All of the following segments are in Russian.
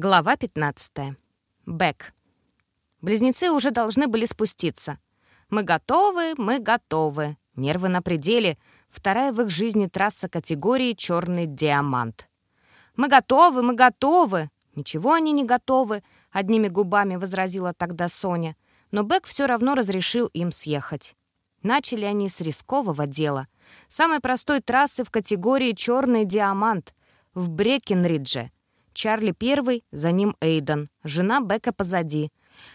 Глава 15. Бэк. Близнецы уже должны были спуститься. «Мы готовы, мы готовы». Нервы на пределе. Вторая в их жизни трасса категории «Черный диамант». «Мы готовы, мы готовы». «Ничего они не готовы», — одними губами возразила тогда Соня. Но Бэк все равно разрешил им съехать. Начали они с рискового дела. Самой простой трассы в категории «Черный диамант» в Брекенридже — Чарли первый, за ним Эйден, жена Бека позади.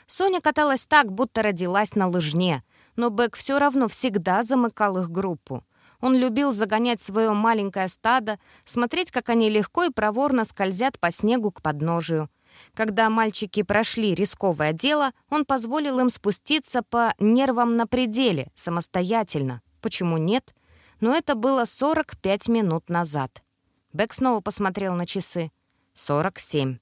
Соня каталась так, будто родилась на лыжне, но Бек все равно всегда замыкал их группу. Он любил загонять свое маленькое стадо, смотреть, как они легко и проворно скользят по снегу к подножию. Когда мальчики прошли рисковое дело, он позволил им спуститься по нервам на пределе, самостоятельно. Почему нет? Но это было 45 минут назад. Бек снова посмотрел на часы. 47.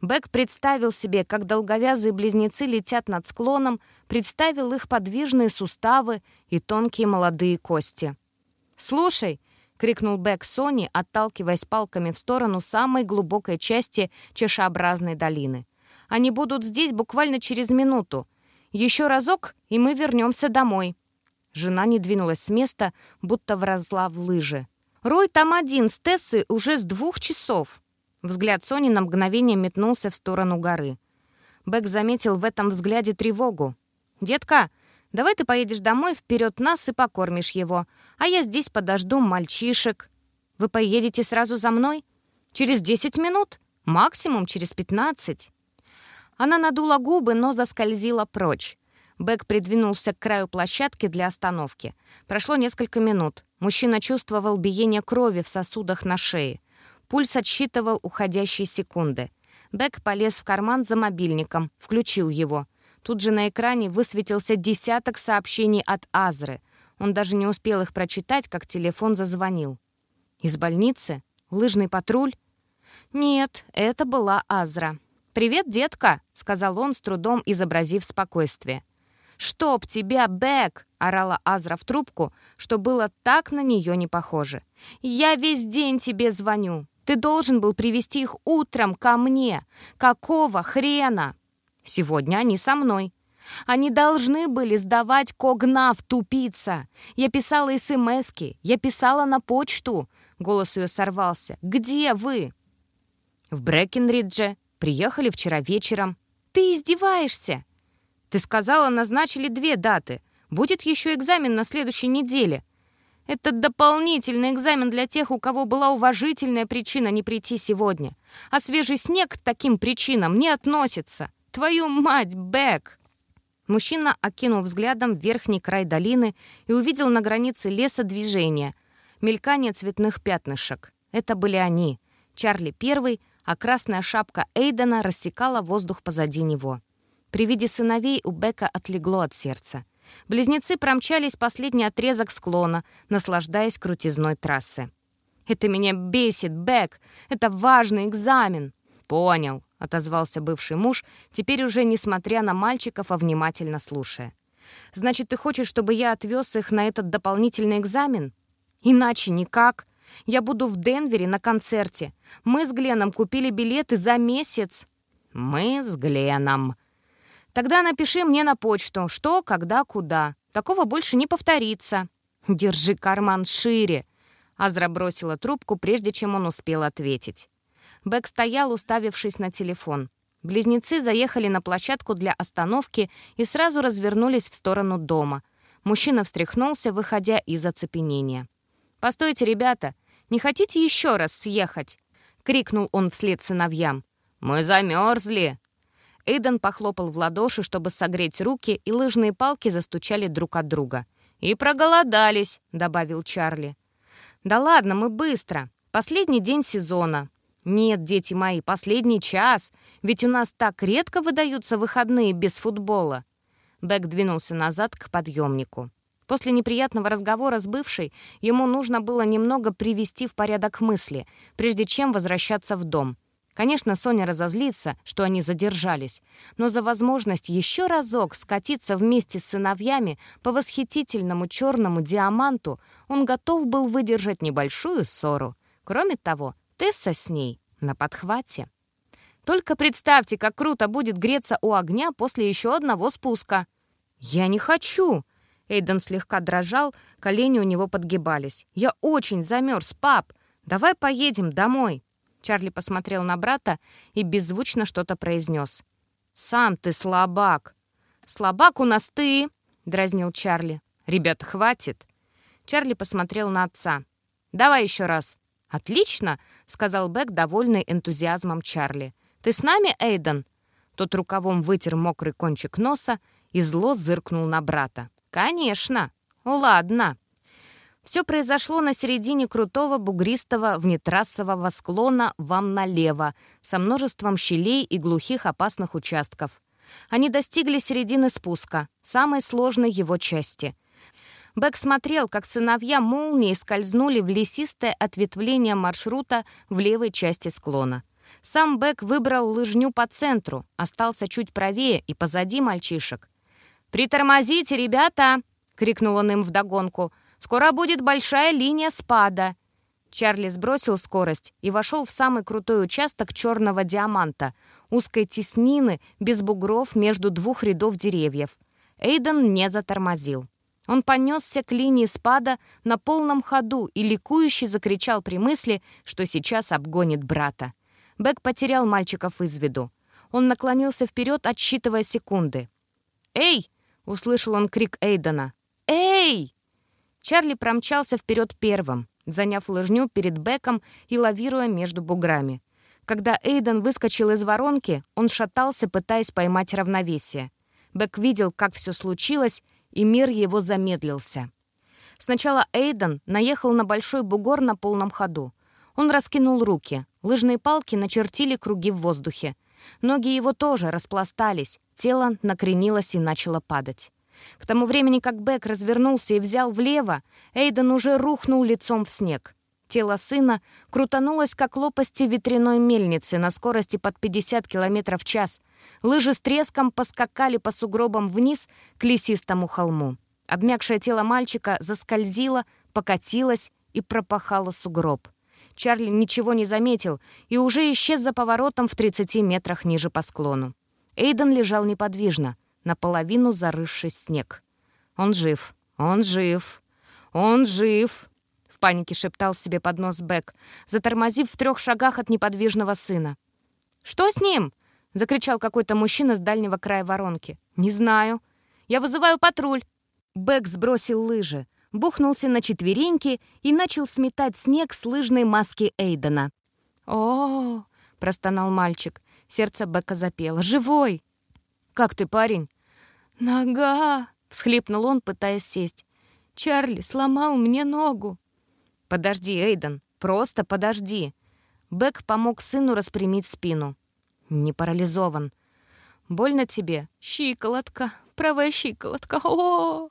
Бэк представил себе, как долговязые близнецы летят над склоном, представил их подвижные суставы и тонкие молодые кости. «Слушай!» — крикнул Бэк Сони, отталкиваясь палками в сторону самой глубокой части чашеобразной долины. «Они будут здесь буквально через минуту. Еще разок, и мы вернемся домой». Жена не двинулась с места, будто вразла в лыжи. «Рой там один с Тессой уже с двух часов». Взгляд Сони на мгновение метнулся в сторону горы. Бэк заметил в этом взгляде тревогу. «Детка, давай ты поедешь домой вперед нас и покормишь его, а я здесь подожду мальчишек. Вы поедете сразу за мной? Через 10 минут? Максимум через 15». Она надула губы, но заскользила прочь. Бэк придвинулся к краю площадки для остановки. Прошло несколько минут. Мужчина чувствовал биение крови в сосудах на шее. Пульс отсчитывал уходящие секунды. Бек полез в карман за мобильником, включил его. Тут же на экране высветился десяток сообщений от Азры. Он даже не успел их прочитать, как телефон зазвонил. «Из больницы? Лыжный патруль?» «Нет, это была Азра». «Привет, детка!» — сказал он, с трудом изобразив спокойствие. «Чтоб тебя, Бэк!» — орала Азра в трубку, что было так на нее не похоже. «Я весь день тебе звоню. Ты должен был привести их утром ко мне. Какого хрена? Сегодня они со мной. Они должны были сдавать Когнав, тупица. Я писала СМСки, я писала на почту. Голос ее сорвался. «Где вы?» «В Брэкенридже. Приехали вчера вечером». «Ты издеваешься?» «Ты сказала, назначили две даты. Будет еще экзамен на следующей неделе. Это дополнительный экзамен для тех, у кого была уважительная причина не прийти сегодня. А свежий снег к таким причинам не относится. Твою мать, Бэк!» Мужчина окинул взглядом верхний край долины и увидел на границе леса движение, мелькание цветных пятнышек. Это были они. Чарли первый, а красная шапка Эйдена рассекала воздух позади него. При виде сыновей у Бека отлегло от сердца. Близнецы промчались последний отрезок склона, наслаждаясь крутизной трассы. «Это меня бесит, Бэк! Это важный экзамен!» «Понял», — отозвался бывший муж, теперь уже несмотря на мальчиков, а внимательно слушая. «Значит, ты хочешь, чтобы я отвез их на этот дополнительный экзамен?» «Иначе никак. Я буду в Денвере на концерте. Мы с Гленом купили билеты за месяц». «Мы с Гленом», Тогда напиши мне на почту, что, когда, куда. Такого больше не повторится. Держи карман шире. Азра бросила трубку, прежде чем он успел ответить. Бэк стоял, уставившись на телефон. Близнецы заехали на площадку для остановки и сразу развернулись в сторону дома. Мужчина встряхнулся, выходя из оцепенения. «Постойте, ребята, не хотите еще раз съехать?» — крикнул он вслед сыновьям. «Мы замерзли!» Эйден похлопал в ладоши, чтобы согреть руки, и лыжные палки застучали друг от друга. «И проголодались», — добавил Чарли. «Да ладно, мы быстро. Последний день сезона». «Нет, дети мои, последний час. Ведь у нас так редко выдаются выходные без футбола». Бэк двинулся назад к подъемнику. После неприятного разговора с бывшей ему нужно было немного привести в порядок мысли, прежде чем возвращаться в дом — Конечно, Соня разозлится, что они задержались, но за возможность еще разок скатиться вместе с сыновьями по восхитительному черному диаманту он готов был выдержать небольшую ссору. Кроме того, Тесса с ней на подхвате. Только представьте, как круто будет греться у огня после еще одного спуска. Я не хочу. Эйден слегка дрожал, колени у него подгибались. Я очень замерз, пап. Давай поедем домой. Чарли посмотрел на брата и беззвучно что-то произнес. «Сам ты слабак!» «Слабак у нас ты!» — дразнил Чарли. «Ребят, хватит!» Чарли посмотрел на отца. «Давай еще раз». «Отлично!» — сказал Бэк, довольный энтузиазмом Чарли. «Ты с нами, Эйден?» Тот рукавом вытер мокрый кончик носа и зло зыркнул на брата. «Конечно! Ладно!» Все произошло на середине крутого бугристого внетрассового склона вам налево, со множеством щелей и глухих опасных участков. Они достигли середины спуска, самой сложной его части. Бэк смотрел, как сыновья молнии скользнули в лесистое ответвление маршрута в левой части склона. Сам Бэк выбрал лыжню по центру, остался чуть правее и позади мальчишек. «Притормозите, ребята!» — крикнул он им вдогонку. «Скоро будет большая линия спада!» Чарли сбросил скорость и вошел в самый крутой участок черного диаманта, узкой теснины, без бугров между двух рядов деревьев. Эйден не затормозил. Он понесся к линии спада на полном ходу и ликующе закричал при мысли, что сейчас обгонит брата. Бэк потерял мальчиков из виду. Он наклонился вперед, отсчитывая секунды. «Эй!» — услышал он крик Эйдена. «Эй!» Чарли промчался вперед первым заняв лыжню перед Беком и лавируя между буграми. Когда Эйден выскочил из воронки, он шатался, пытаясь поймать равновесие. Бек видел, как все случилось, и мир его замедлился. Сначала Эйден наехал на большой бугор на полном ходу. Он раскинул руки. Лыжные палки начертили круги в воздухе. Ноги его тоже распластались, тело накренилось и начало падать. К тому времени, как Бек развернулся и взял влево, Эйден уже рухнул лицом в снег. Тело сына крутанулось, как лопасти ветряной мельницы на скорости под 50 км в час. Лыжи с треском поскакали по сугробам вниз к лесистому холму. Обмякшее тело мальчика заскользило, покатилось и пропахало сугроб. Чарли ничего не заметил и уже исчез за поворотом в 30 метрах ниже по склону. Эйден лежал неподвижно — наполовину зарывший снег. «Он жив! Он жив! Он жив!» В панике шептал себе под нос Бэк, затормозив в трех шагах от неподвижного сына. «Что с ним?» — закричал какой-то мужчина с дальнего края воронки. «Не знаю. Я вызываю патруль». Бэк сбросил лыжи, бухнулся на четвереньки и начал сметать снег с лыжной маски Эйдена. «О-о-о!» — простонал мальчик. Сердце Бека запело. «Живой!» «Как ты, парень?» «Нога!» — всхлипнул он, пытаясь сесть. «Чарли сломал мне ногу!» «Подожди, Эйден, просто подожди!» Бэк помог сыну распрямить спину. «Не парализован. Больно тебе? Щиколотка, правая щиколотка. О, -о, -о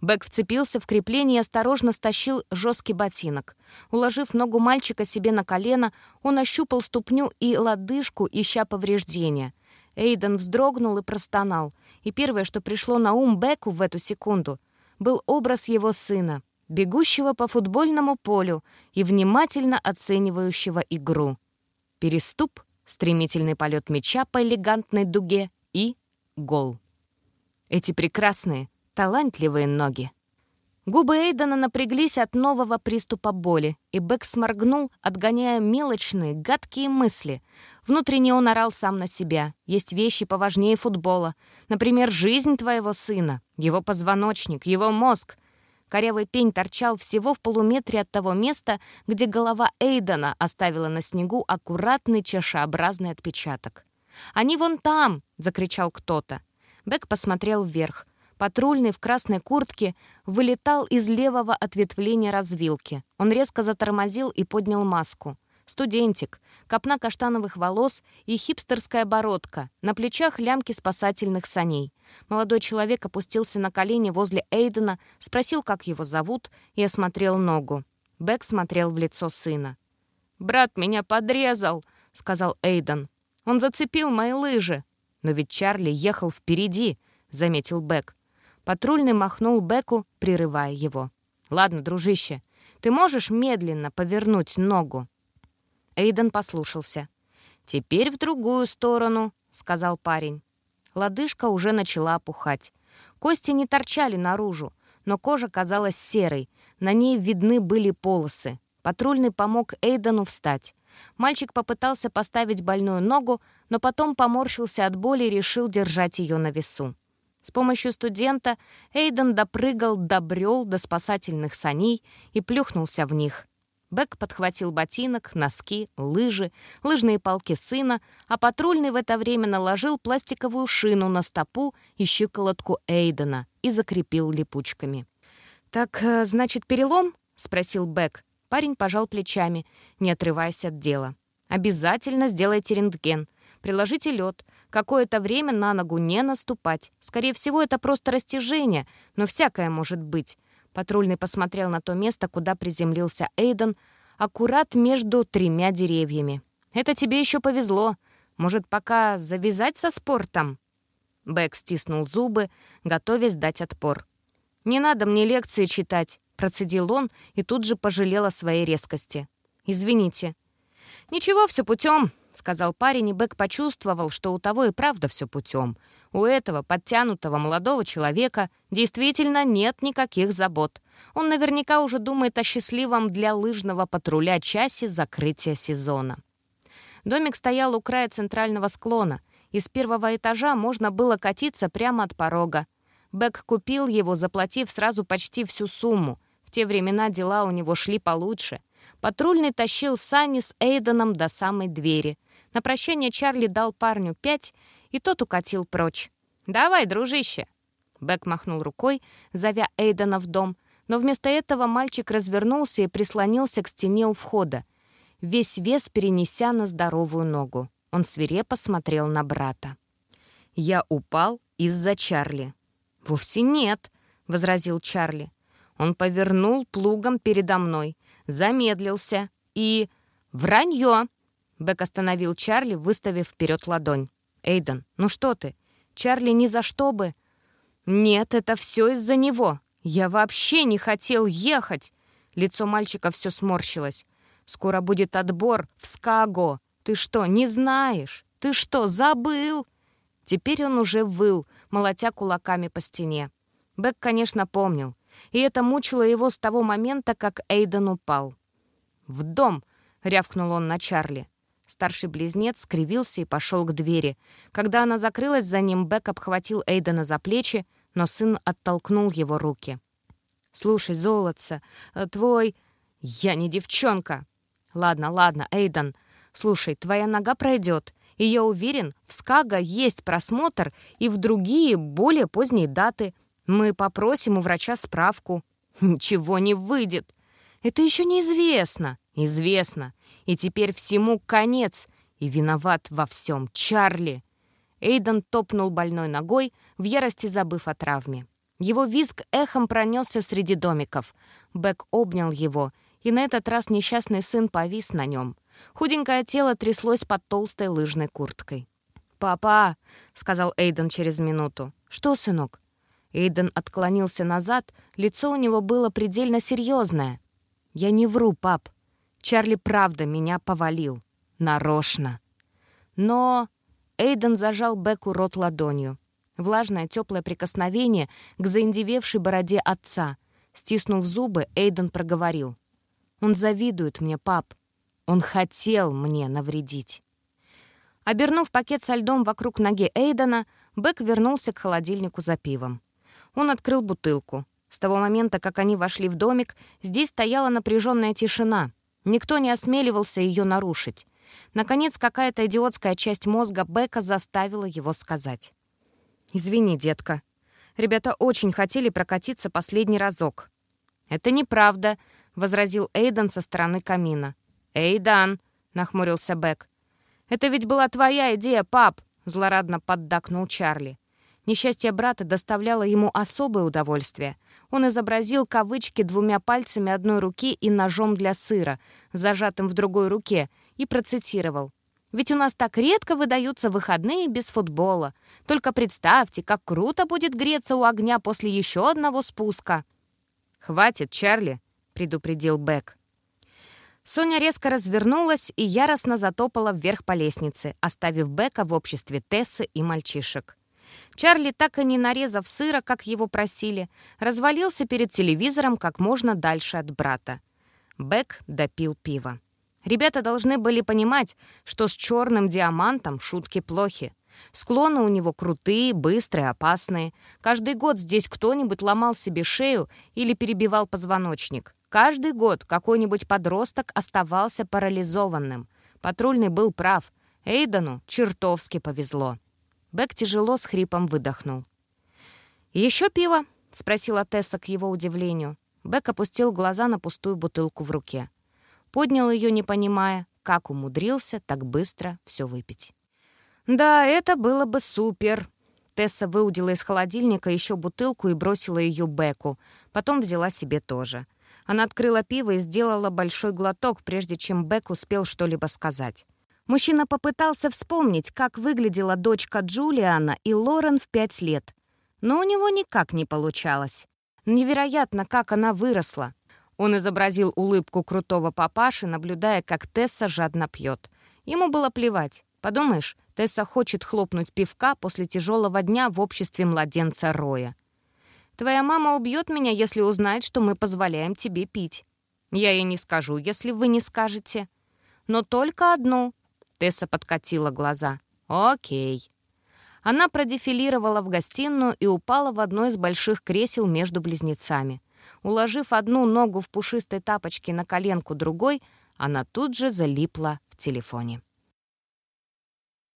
Бэк вцепился в крепление и осторожно стащил жесткий ботинок. Уложив ногу мальчика себе на колено, он ощупал ступню и лодыжку, ища повреждения. Эйден вздрогнул и простонал. И первое, что пришло на ум Беку в эту секунду, был образ его сына, бегущего по футбольному полю и внимательно оценивающего игру. Переступ, стремительный полет мяча по элегантной дуге и гол. Эти прекрасные, талантливые ноги. Губы Эйдена напряглись от нового приступа боли, и Бэк сморгнул, отгоняя мелочные, гадкие мысли. Внутренне он орал сам на себя. Есть вещи поважнее футбола. Например, жизнь твоего сына, его позвоночник, его мозг. Корявый пень торчал всего в полуметре от того места, где голова Эйдена оставила на снегу аккуратный чашеобразный отпечаток. «Они вон там!» — закричал кто-то. Бэк посмотрел вверх. Патрульный в красной куртке вылетал из левого ответвления развилки. Он резко затормозил и поднял маску. Студентик, копна каштановых волос и хипстерская бородка, на плечах лямки спасательных саней. Молодой человек опустился на колени возле Эйдена, спросил, как его зовут, и осмотрел ногу. Бэк смотрел в лицо сына. «Брат меня подрезал», — сказал Эйден. «Он зацепил мои лыжи». «Но ведь Чарли ехал впереди», — заметил Бэк. Патрульный махнул Беку, прерывая его. «Ладно, дружище, ты можешь медленно повернуть ногу?» Эйден послушался. «Теперь в другую сторону», — сказал парень. Лодыжка уже начала опухать. Кости не торчали наружу, но кожа казалась серой, на ней видны были полосы. Патрульный помог Эйдену встать. Мальчик попытался поставить больную ногу, но потом поморщился от боли и решил держать ее на весу. С помощью студента Эйден допрыгал, добрел до спасательных саней и плюхнулся в них. Бэк подхватил ботинок, носки, лыжи, лыжные палки сына, а патрульный в это время наложил пластиковую шину на стопу и щиколотку Эйдена и закрепил липучками. «Так, э, значит, перелом?» — спросил Бэк. Парень пожал плечами, не отрываясь от дела. «Обязательно сделайте рентген. Приложите лед. Какое-то время на ногу не наступать. Скорее всего, это просто растяжение, но всякое может быть. Патрульный посмотрел на то место, куда приземлился Эйден, аккурат между тремя деревьями. «Это тебе еще повезло. Может, пока завязать со спортом?» Бэк стиснул зубы, готовясь дать отпор. «Не надо мне лекции читать», — процедил он и тут же пожалел о своей резкости. «Извините». «Ничего, все путем», — сказал парень, и Бэк почувствовал, что у того и правда все путем. У этого подтянутого молодого человека действительно нет никаких забот. Он наверняка уже думает о счастливом для лыжного патруля часе закрытия сезона. Домик стоял у края центрального склона. Из первого этажа можно было катиться прямо от порога. Бэк купил его, заплатив сразу почти всю сумму. В те времена дела у него шли получше. Патрульный тащил сани с Эйденом до самой двери. На прощание Чарли дал парню пять, и тот укатил прочь. «Давай, дружище!» Бэк махнул рукой, зовя Эйдена в дом, но вместо этого мальчик развернулся и прислонился к стене у входа, весь вес перенеся на здоровую ногу. Он свирепо смотрел на брата. «Я упал из-за Чарли». «Вовсе нет», — возразил Чарли. Он повернул плугом передо мной, замедлился и... «Вранье!» Бэк остановил Чарли, выставив вперед ладонь. «Эйден, ну что ты? Чарли ни за что бы...» «Нет, это все из-за него. Я вообще не хотел ехать!» Лицо мальчика все сморщилось. «Скоро будет отбор в Скаго. Ты что, не знаешь? Ты что, забыл?» Теперь он уже выл, молотя кулаками по стене. Бэк, конечно, помнил. И это мучило его с того момента, как Эйден упал. «В дом!» — рявкнул он на Чарли. Старший близнец скривился и пошел к двери. Когда она закрылась за ним, Бек обхватил Эйдена за плечи, но сын оттолкнул его руки. «Слушай, золотце, э, твой...» «Я не девчонка!» «Ладно, ладно, Эйден. Слушай, твоя нога пройдет, и я уверен, в Скага есть просмотр и в другие, более поздние даты. Мы попросим у врача справку». «Ничего не выйдет!» «Это еще неизвестно!» «Известно. И теперь всему конец. И виноват во всем Чарли. Эйден топнул больной ногой, в ярости забыв о травме. Его визг эхом пронесся среди домиков. Бэк обнял его, и на этот раз несчастный сын повис на нем. Худенькое тело тряслось под толстой лыжной курткой. «Папа!» — сказал Эйден через минуту. «Что, сынок?» Эйден отклонился назад, лицо у него было предельно серьезное. «Я не вру, пап. Чарли правда меня повалил. Нарочно. Но Эйден зажал Беку рот ладонью. Влажное теплое прикосновение к заиндевевшей бороде отца. Стиснув зубы, Эйден проговорил. «Он завидует мне, пап. Он хотел мне навредить». Обернув пакет со льдом вокруг ноги Эйдена, Бек вернулся к холодильнику за пивом. Он открыл бутылку. С того момента, как они вошли в домик, здесь стояла напряженная тишина. Никто не осмеливался ее нарушить. Наконец, какая-то идиотская часть мозга Бека заставила его сказать. «Извини, детка. Ребята очень хотели прокатиться последний разок». «Это неправда», — возразил Эйдан со стороны камина. «Эйдан», — нахмурился Бек. «Это ведь была твоя идея, пап», — злорадно поддакнул Чарли. Несчастье брата доставляло ему особое удовольствие. Он изобразил кавычки двумя пальцами одной руки и ножом для сыра, зажатым в другой руке, и процитировал. «Ведь у нас так редко выдаются выходные без футбола. Только представьте, как круто будет греться у огня после еще одного спуска». «Хватит, Чарли», — предупредил Бек. Соня резко развернулась и яростно затопала вверх по лестнице, оставив Бека в обществе Тессы и мальчишек. Чарли, так и не нарезав сыра, как его просили, развалился перед телевизором как можно дальше от брата. Бек допил пиво. Ребята должны были понимать, что с черным диамантом шутки плохи. Склоны у него крутые, быстрые, опасные. Каждый год здесь кто-нибудь ломал себе шею или перебивал позвоночник. Каждый год какой-нибудь подросток оставался парализованным. Патрульный был прав. Эйдану чертовски повезло. Бек тяжело с хрипом выдохнул. «Еще пиво?» — спросила Тесса к его удивлению. Бек опустил глаза на пустую бутылку в руке. Поднял ее, не понимая, как умудрился так быстро все выпить. «Да, это было бы супер!» Тесса выудила из холодильника еще бутылку и бросила ее Беку. Потом взяла себе тоже. Она открыла пиво и сделала большой глоток, прежде чем Бек успел что-либо сказать. Мужчина попытался вспомнить, как выглядела дочка Джулиана и Лорен в пять лет. Но у него никак не получалось. Невероятно, как она выросла. Он изобразил улыбку крутого папаши, наблюдая, как Тесса жадно пьет. Ему было плевать. Подумаешь, Тесса хочет хлопнуть пивка после тяжелого дня в обществе младенца Роя. Твоя мама убьет меня, если узнает, что мы позволяем тебе пить. Я ей не скажу, если вы не скажете. Но только одну. Тесса подкатила глаза. Окей. Она продефилировала в гостиную и упала в одно из больших кресел между близнецами. Уложив одну ногу в пушистой тапочке на коленку другой, она тут же залипла в телефоне.